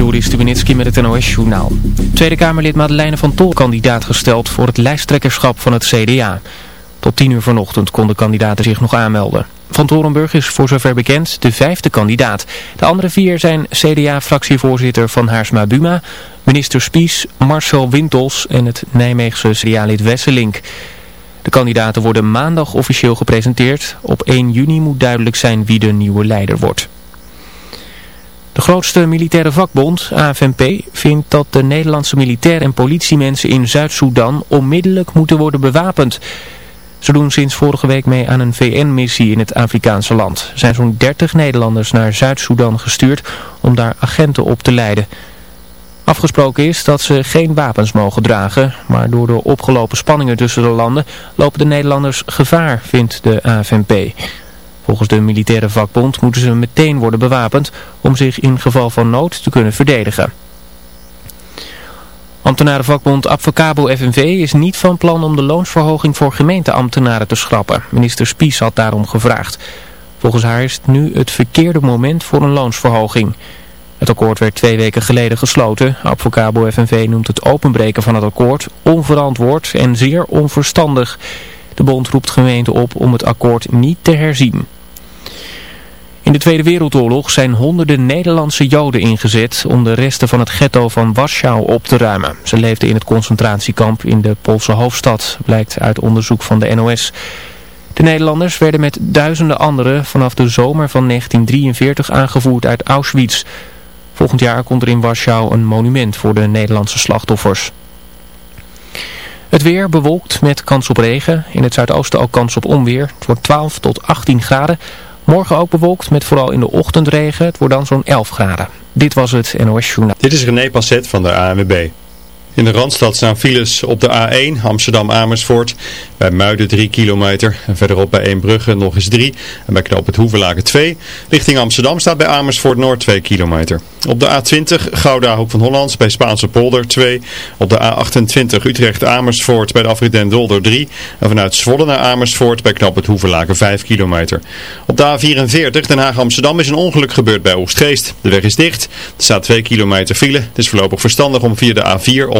Joris Stubenitski met het NOS-journaal. Tweede Kamerlid Madeleine van Tol kandidaat gesteld voor het lijsttrekkerschap van het CDA. Tot tien uur vanochtend konden kandidaten zich nog aanmelden. Van Torenburg is voor zover bekend de vijfde kandidaat. De andere vier zijn CDA-fractievoorzitter Van Haarsma Buma, minister Spies, Marcel Wintels en het Nijmeegse CDA-lid Wesselink. De kandidaten worden maandag officieel gepresenteerd. Op 1 juni moet duidelijk zijn wie de nieuwe leider wordt. De grootste militaire vakbond, AFNP, vindt dat de Nederlandse militair- en politiemensen in Zuid-Soedan onmiddellijk moeten worden bewapend. Ze doen sinds vorige week mee aan een VN-missie in het Afrikaanse land. Er zijn zo'n 30 Nederlanders naar Zuid-Soedan gestuurd om daar agenten op te leiden. Afgesproken is dat ze geen wapens mogen dragen, maar door de opgelopen spanningen tussen de landen lopen de Nederlanders gevaar, vindt de AFNP. Volgens de militaire vakbond moeten ze meteen worden bewapend om zich in geval van nood te kunnen verdedigen. Ambtenarenvakbond Advocabo FNV is niet van plan om de loonsverhoging voor gemeenteambtenaren te schrappen. Minister Spies had daarom gevraagd. Volgens haar is het nu het verkeerde moment voor een loonsverhoging. Het akkoord werd twee weken geleden gesloten. Advocabo FNV noemt het openbreken van het akkoord onverantwoord en zeer onverstandig. De bond roept gemeenten op om het akkoord niet te herzien. In de Tweede Wereldoorlog zijn honderden Nederlandse Joden ingezet om de resten van het ghetto van Warschau op te ruimen. Ze leefden in het concentratiekamp in de Poolse hoofdstad, blijkt uit onderzoek van de NOS. De Nederlanders werden met duizenden anderen vanaf de zomer van 1943 aangevoerd uit Auschwitz. Volgend jaar komt er in Warschau een monument voor de Nederlandse slachtoffers. Het weer bewolkt met kans op regen. In het zuidoosten ook kans op onweer. Het wordt 12 tot 18 graden. Morgen ook bewolkt met vooral in de ochtend regen. Het wordt dan zo'n 11 graden. Dit was het NOS Journaal. Dit is René Passet van de ANWB. In de Randstad staan files op de A1 Amsterdam-Amersfoort. Bij Muiden 3 kilometer. En verderop bij Eembrugge nog eens 3. En bij knoop het Hoevelaken 2. Richting Amsterdam staat bij Amersfoort Noord 2 kilometer. Op de A20 Gouda Hoek van Holland bij Spaanse polder 2. Op de A28 Utrecht-Amersfoort bij de afrit Den Dolder 3. En vanuit Zwolle naar Amersfoort bij knoop het Hoevelaken 5 kilometer. Op de A44 Den Haag-Amsterdam is een ongeluk gebeurd bij Oostgeest. De weg is dicht. Er staat 2 kilometer file. Het is voorlopig verstandig om via de A4 om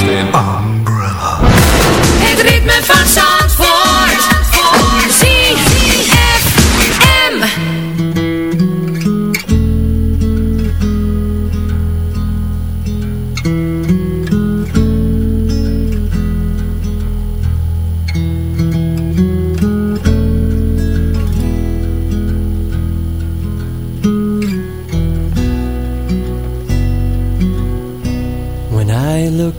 Umbrella. Het ritme van Zandvoort.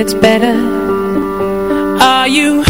gets better. Are you